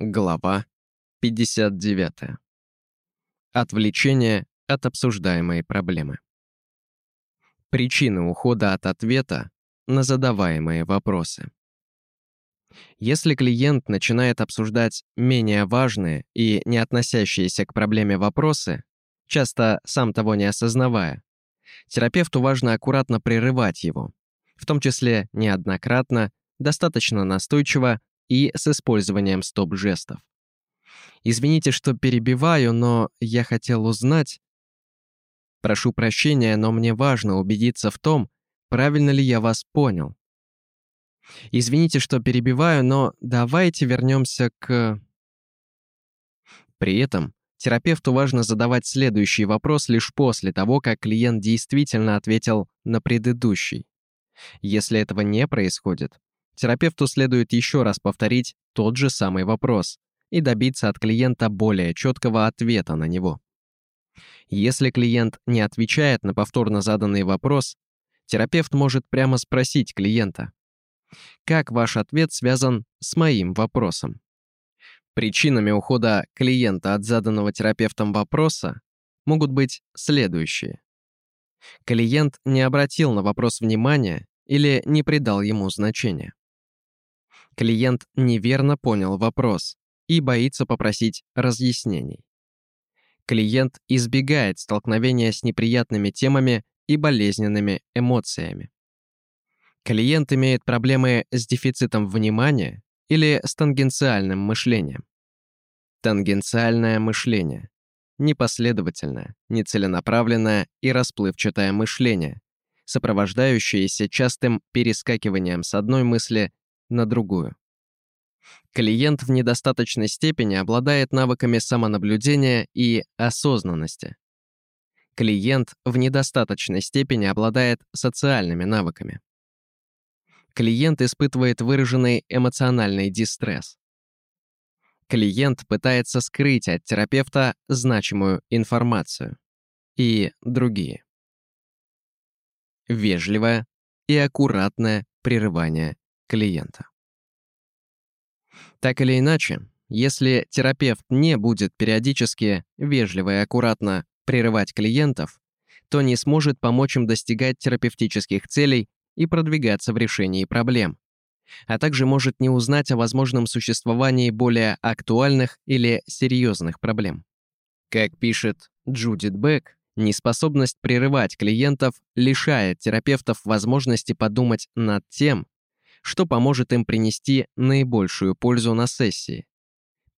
Глава 59. Отвлечение от обсуждаемой проблемы. Причины ухода от ответа на задаваемые вопросы. Если клиент начинает обсуждать менее важные и не относящиеся к проблеме вопросы, часто сам того не осознавая, терапевту важно аккуратно прерывать его, в том числе неоднократно, достаточно настойчиво и с использованием стоп-жестов. Извините, что перебиваю, но я хотел узнать... Прошу прощения, но мне важно убедиться в том, правильно ли я вас понял. Извините, что перебиваю, но давайте вернемся к... При этом терапевту важно задавать следующий вопрос лишь после того, как клиент действительно ответил на предыдущий. Если этого не происходит, терапевту следует еще раз повторить тот же самый вопрос и добиться от клиента более четкого ответа на него. Если клиент не отвечает на повторно заданный вопрос, терапевт может прямо спросить клиента, как ваш ответ связан с моим вопросом? Причинами ухода клиента от заданного терапевтом вопроса могут быть следующие. Клиент не обратил на вопрос внимания или не придал ему значения. Клиент неверно понял вопрос и боится попросить разъяснений. Клиент избегает столкновения с неприятными темами и болезненными эмоциями. Клиент имеет проблемы с дефицитом внимания или с тангенциальным мышлением. Тангенциальное мышление – непоследовательное, нецеленаправленное и расплывчатое мышление, сопровождающееся частым перескакиванием с одной мысли на другую. Клиент в недостаточной степени обладает навыками самонаблюдения и осознанности. Клиент в недостаточной степени обладает социальными навыками. Клиент испытывает выраженный эмоциональный дистресс. Клиент пытается скрыть от терапевта значимую информацию. И другие. Вежливое и аккуратное прерывание клиента. Так или иначе, если терапевт не будет периодически, вежливо и аккуратно прерывать клиентов, то не сможет помочь им достигать терапевтических целей и продвигаться в решении проблем, а также может не узнать о возможном существовании более актуальных или серьезных проблем. Как пишет Джудит Бек, неспособность прерывать клиентов лишает терапевтов возможности подумать над тем, что поможет им принести наибольшую пользу на сессии.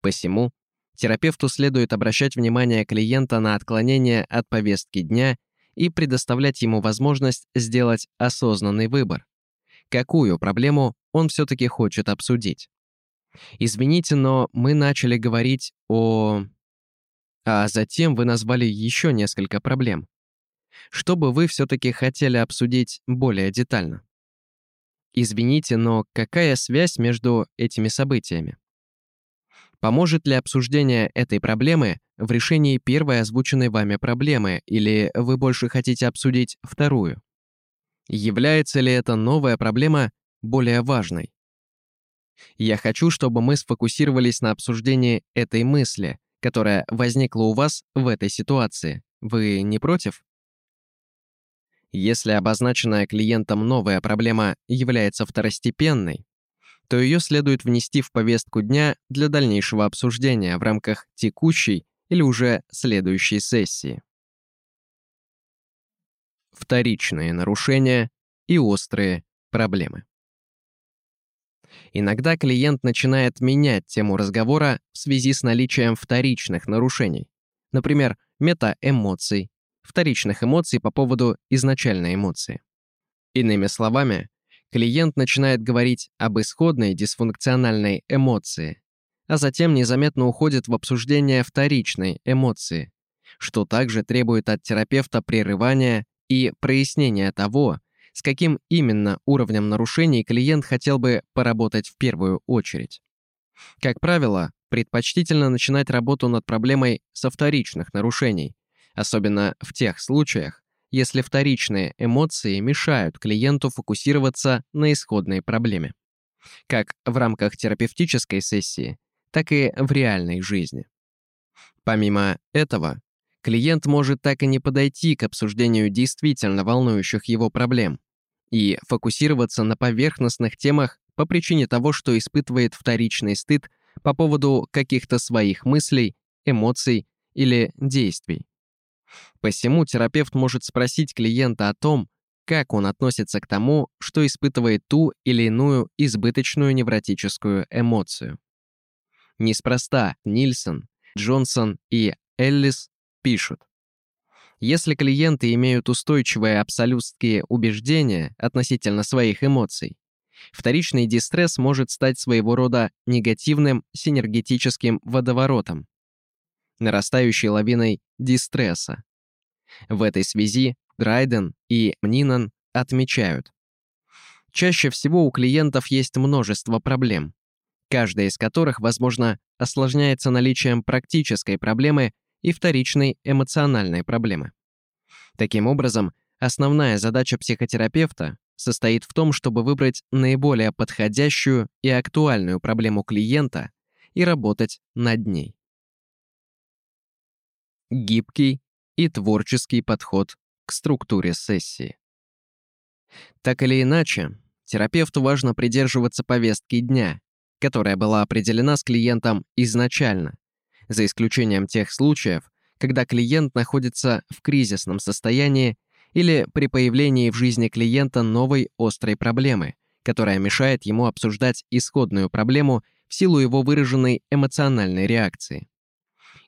Посему терапевту следует обращать внимание клиента на отклонение от повестки дня и предоставлять ему возможность сделать осознанный выбор. Какую проблему он все-таки хочет обсудить? Извините, но мы начали говорить о... А затем вы назвали еще несколько проблем. Что бы вы все-таки хотели обсудить более детально? Извините, но какая связь между этими событиями? Поможет ли обсуждение этой проблемы в решении первой озвученной вами проблемы, или вы больше хотите обсудить вторую? Является ли эта новая проблема более важной? Я хочу, чтобы мы сфокусировались на обсуждении этой мысли, которая возникла у вас в этой ситуации. Вы не против? Если обозначенная клиентом новая проблема является второстепенной, то ее следует внести в повестку дня для дальнейшего обсуждения в рамках текущей или уже следующей сессии. Вторичные нарушения и острые проблемы. Иногда клиент начинает менять тему разговора в связи с наличием вторичных нарушений, например, метаэмоций, вторичных эмоций по поводу изначальной эмоции. Иными словами, клиент начинает говорить об исходной дисфункциональной эмоции, а затем незаметно уходит в обсуждение вторичной эмоции, что также требует от терапевта прерывания и прояснения того, с каким именно уровнем нарушений клиент хотел бы поработать в первую очередь. Как правило, предпочтительно начинать работу над проблемой со вторичных нарушений, особенно в тех случаях, если вторичные эмоции мешают клиенту фокусироваться на исходной проблеме. Как в рамках терапевтической сессии, так и в реальной жизни. Помимо этого, клиент может так и не подойти к обсуждению действительно волнующих его проблем и фокусироваться на поверхностных темах по причине того, что испытывает вторичный стыд по поводу каких-то своих мыслей, эмоций или действий. Посему терапевт может спросить клиента о том, как он относится к тому, что испытывает ту или иную избыточную невротическую эмоцию. Неспроста Нильсон, Джонсон и Эллис пишут. Если клиенты имеют устойчивые абсолютские убеждения относительно своих эмоций, вторичный дистресс может стать своего рода негативным синергетическим водоворотом, нарастающей лавиной дистресса. В этой связи Драйден и Мнинан отмечают. Чаще всего у клиентов есть множество проблем, каждая из которых, возможно, осложняется наличием практической проблемы и вторичной эмоциональной проблемы. Таким образом, основная задача психотерапевта состоит в том, чтобы выбрать наиболее подходящую и актуальную проблему клиента и работать над ней. Гибкий и творческий подход к структуре сессии. Так или иначе, терапевту важно придерживаться повестки дня, которая была определена с клиентом изначально, за исключением тех случаев, когда клиент находится в кризисном состоянии или при появлении в жизни клиента новой острой проблемы, которая мешает ему обсуждать исходную проблему в силу его выраженной эмоциональной реакции.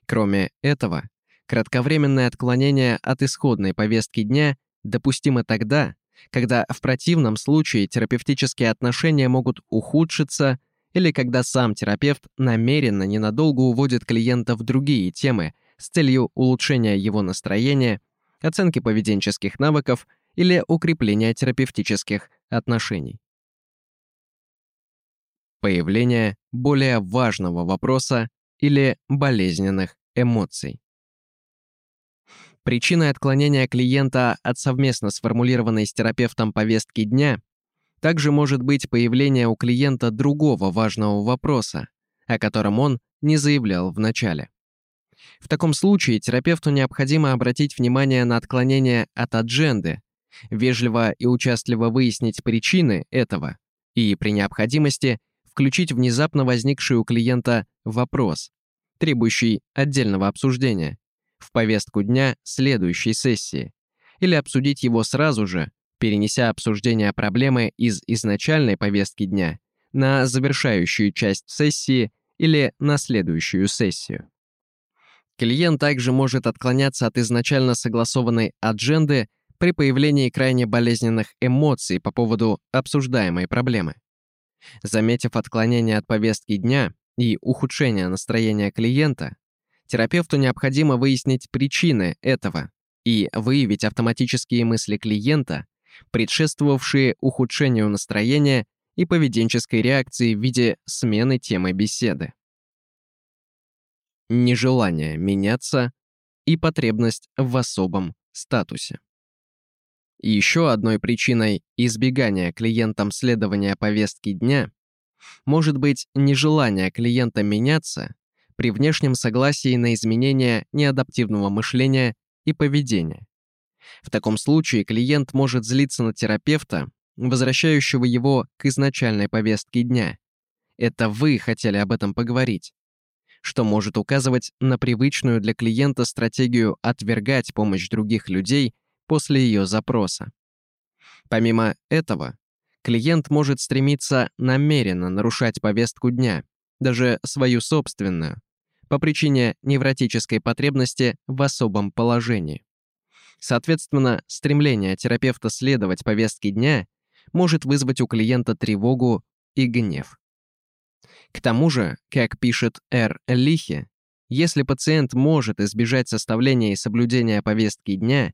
Кроме этого, кратковременное отклонение от исходной повестки дня допустимо тогда, когда в противном случае терапевтические отношения могут ухудшиться или когда сам терапевт намеренно ненадолго уводит клиента в другие темы с целью улучшения его настроения, оценки поведенческих навыков или укрепления терапевтических отношений. Появление более важного вопроса или болезненных эмоций. Причиной отклонения клиента от совместно сформулированной с терапевтом повестки дня также может быть появление у клиента другого важного вопроса, о котором он не заявлял в начале. В таком случае терапевту необходимо обратить внимание на отклонение от адженды, вежливо и участливо выяснить причины этого и, при необходимости, включить внезапно возникший у клиента вопрос, требующий отдельного обсуждения, повестку дня следующей сессии, или обсудить его сразу же, перенеся обсуждение проблемы из изначальной повестки дня на завершающую часть сессии или на следующую сессию. Клиент также может отклоняться от изначально согласованной адженды при появлении крайне болезненных эмоций по поводу обсуждаемой проблемы. Заметив отклонение от повестки дня и ухудшение настроения клиента, терапевту необходимо выяснить причины этого и выявить автоматические мысли клиента, предшествовавшие ухудшению настроения и поведенческой реакции в виде смены темы беседы. Нежелание меняться и потребность в особом статусе. еще одной причиной избегания клиентам следования повестки дня может быть нежелание клиента меняться при внешнем согласии на изменение неадаптивного мышления и поведения. В таком случае клиент может злиться на терапевта, возвращающего его к изначальной повестке дня. Это вы хотели об этом поговорить. Что может указывать на привычную для клиента стратегию отвергать помощь других людей после ее запроса. Помимо этого, клиент может стремиться намеренно нарушать повестку дня, даже свою собственную, по причине невротической потребности в особом положении. Соответственно, стремление терапевта следовать повестке дня может вызвать у клиента тревогу и гнев. К тому же, как пишет Р. Лихе, если пациент может избежать составления и соблюдения повестки дня,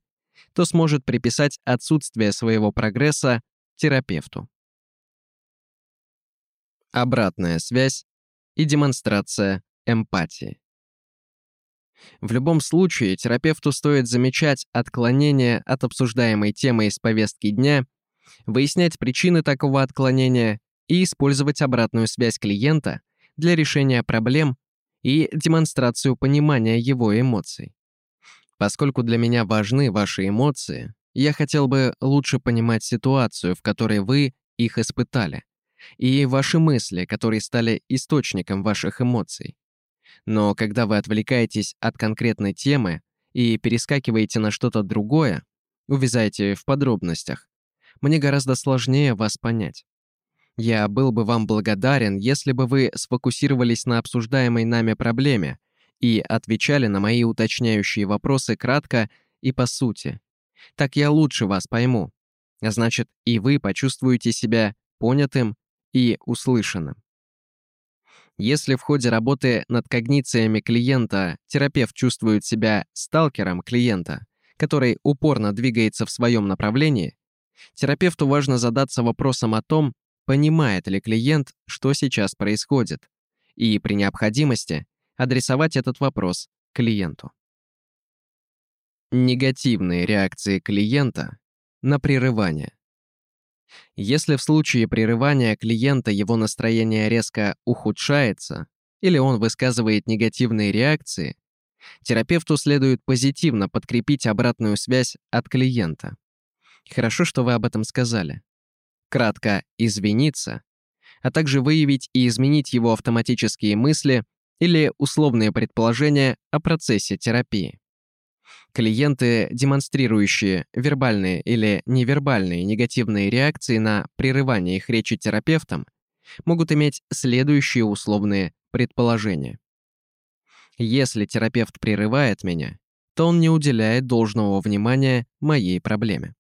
то сможет приписать отсутствие своего прогресса терапевту. Обратная связь и демонстрация эмпатии. В любом случае, терапевту стоит замечать отклонения от обсуждаемой темы из повестки дня, выяснять причины такого отклонения и использовать обратную связь клиента для решения проблем и демонстрацию понимания его эмоций. Поскольку для меня важны ваши эмоции, я хотел бы лучше понимать ситуацию, в которой вы их испытали, и ваши мысли, которые стали источником ваших эмоций. Но когда вы отвлекаетесь от конкретной темы и перескакиваете на что-то другое, увязаете в подробностях, мне гораздо сложнее вас понять. Я был бы вам благодарен, если бы вы сфокусировались на обсуждаемой нами проблеме и отвечали на мои уточняющие вопросы кратко и по сути. Так я лучше вас пойму. Значит, и вы почувствуете себя понятым и услышанным. Если в ходе работы над когнициями клиента терапевт чувствует себя сталкером клиента, который упорно двигается в своем направлении, терапевту важно задаться вопросом о том, понимает ли клиент, что сейчас происходит, и при необходимости адресовать этот вопрос клиенту. Негативные реакции клиента на прерывание. Если в случае прерывания клиента его настроение резко ухудшается или он высказывает негативные реакции, терапевту следует позитивно подкрепить обратную связь от клиента. Хорошо, что вы об этом сказали кратко «извиниться», а также выявить и изменить его автоматические мысли или условные предположения о процессе терапии. Клиенты, демонстрирующие вербальные или невербальные негативные реакции на прерывание их речи терапевтом, могут иметь следующие условные предположения. Если терапевт прерывает меня, то он не уделяет должного внимания моей проблеме.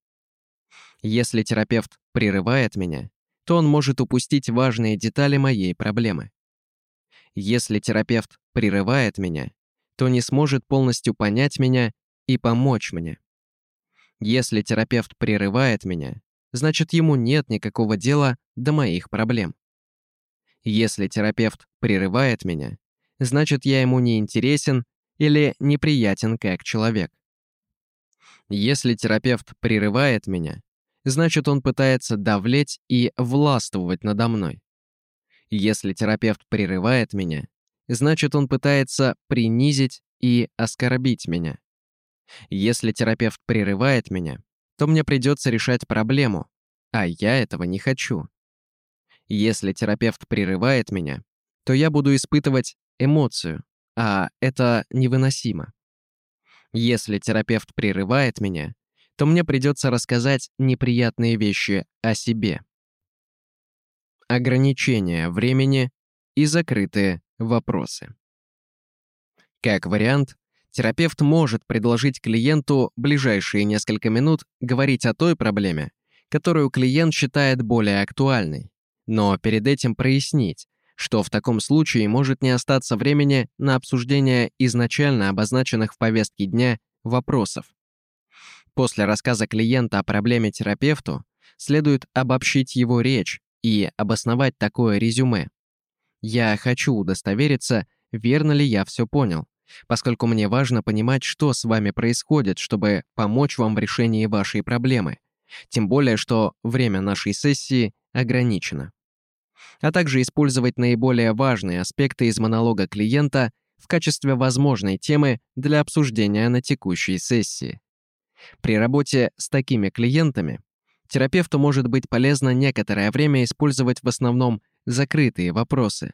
Если терапевт прерывает меня, то он может упустить важные детали моей проблемы. Если терапевт прерывает меня, то не сможет полностью понять меня и помочь мне. Если терапевт прерывает меня, значит ему нет никакого дела до моих проблем. Если терапевт прерывает меня, значит я ему не интересен или неприятен как человек. Если терапевт прерывает меня, значит, он пытается давлеть и властвовать надо мной. Если терапевт прерывает меня, значит, он пытается принизить и оскорбить меня. Если терапевт прерывает меня, то мне придется решать проблему, а я этого не хочу. Если терапевт прерывает меня, то я буду испытывать эмоцию, а это невыносимо. Если терапевт прерывает меня, то мне придется рассказать неприятные вещи о себе. Ограничения времени и закрытые вопросы. Как вариант, терапевт может предложить клиенту ближайшие несколько минут говорить о той проблеме, которую клиент считает более актуальной, но перед этим прояснить, что в таком случае может не остаться времени на обсуждение изначально обозначенных в повестке дня вопросов. После рассказа клиента о проблеме терапевту следует обобщить его речь и обосновать такое резюме. Я хочу удостовериться, верно ли я все понял, поскольку мне важно понимать, что с вами происходит, чтобы помочь вам в решении вашей проблемы. Тем более, что время нашей сессии ограничено. А также использовать наиболее важные аспекты из монолога клиента в качестве возможной темы для обсуждения на текущей сессии. При работе с такими клиентами терапевту может быть полезно некоторое время использовать в основном закрытые вопросы.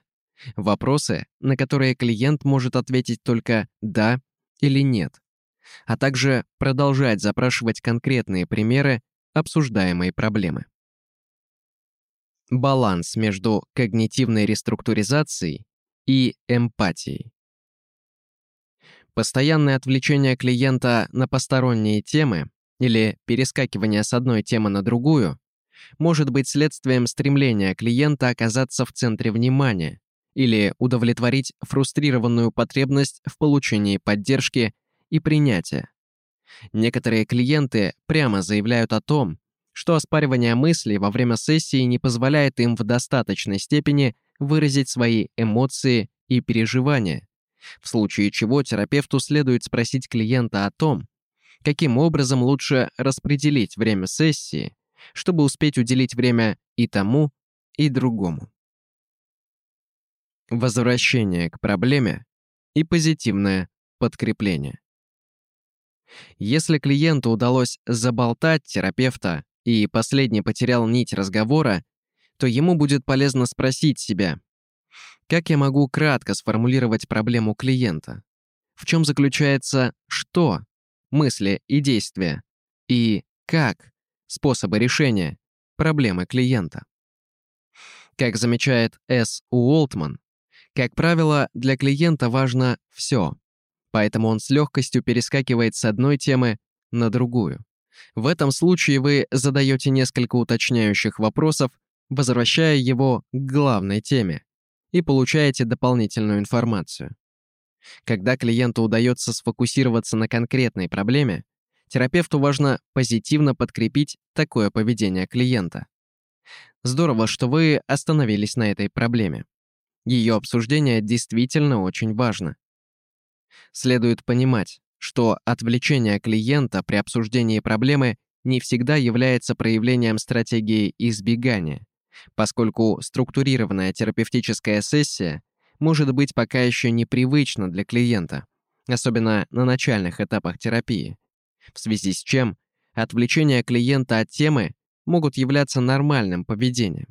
Вопросы, на которые клиент может ответить только «да» или «нет», а также продолжать запрашивать конкретные примеры обсуждаемой проблемы. Баланс между когнитивной реструктуризацией и эмпатией. Постоянное отвлечение клиента на посторонние темы или перескакивание с одной темы на другую может быть следствием стремления клиента оказаться в центре внимания или удовлетворить фрустрированную потребность в получении поддержки и принятия. Некоторые клиенты прямо заявляют о том, что оспаривание мыслей во время сессии не позволяет им в достаточной степени выразить свои эмоции и переживания, в случае чего терапевту следует спросить клиента о том, каким образом лучше распределить время сессии, чтобы успеть уделить время и тому, и другому. Возвращение к проблеме и позитивное подкрепление. Если клиенту удалось заболтать терапевта и последний потерял нить разговора, то ему будет полезно спросить себя, как я могу кратко сформулировать проблему клиента? В чем заключается «что» — мысли и действия, и «как» — способы решения проблемы клиента. Как замечает С. Уолтман, как правило, для клиента важно все, поэтому он с легкостью перескакивает с одной темы на другую. В этом случае вы задаете несколько уточняющих вопросов, возвращая его к главной теме, и получаете дополнительную информацию. Когда клиенту удается сфокусироваться на конкретной проблеме, терапевту важно позитивно подкрепить такое поведение клиента. Здорово, что вы остановились на этой проблеме. Ее обсуждение действительно очень важно. Следует понимать, что отвлечение клиента при обсуждении проблемы не всегда является проявлением стратегии избегания, поскольку структурированная терапевтическая сессия может быть пока еще непривычна для клиента, особенно на начальных этапах терапии, в связи с чем отвлечение клиента от темы могут являться нормальным поведением.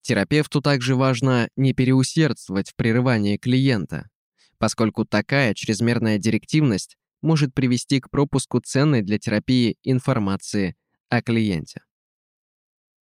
Терапевту также важно не переусердствовать в прерывании клиента, поскольку такая чрезмерная директивность может привести к пропуску ценной для терапии информации о клиенте.